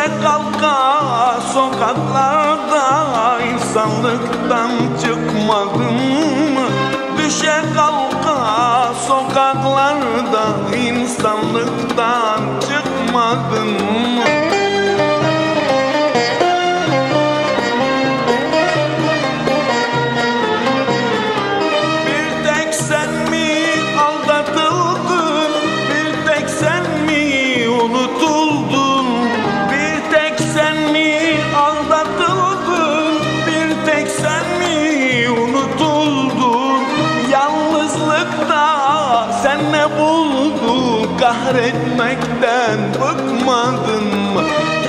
Düşe kalka sokaklarda insanlıktan çıkmadın mı? Düşe kalka sokaklarda insanlıktan çıkmadın mı? Kahretmekten bıkmadın mı?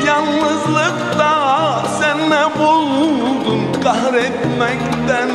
Yalnızlıkta sen ne buldun? Kahretmekten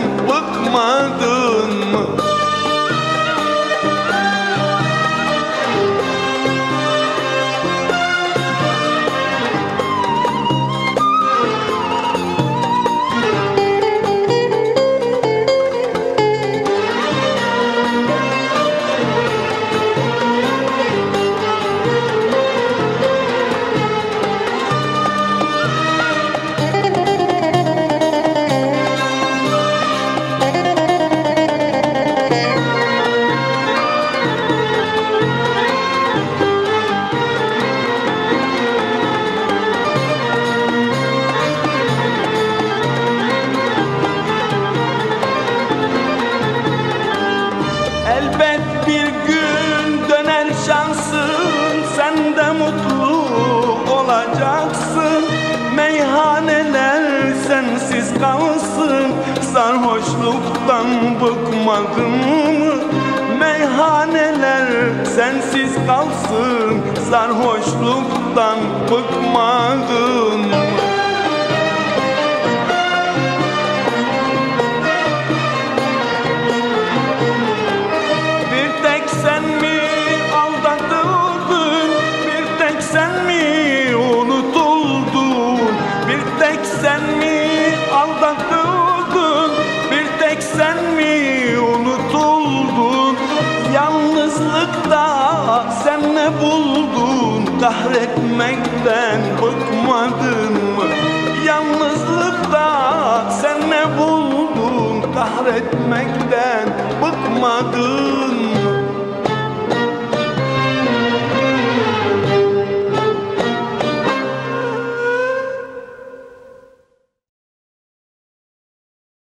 De mutlu olacaksın Meyhaneler sensiz kalsın Sarhoşluktan bıkmadın mı? Meyhaneler sensiz kalsın Sarhoşluktan bıkmadın mı? Buldun Kahretmekten bıkmadın mı? Yalnızlıkta sen ne buldun Kahretmekten bıkmadın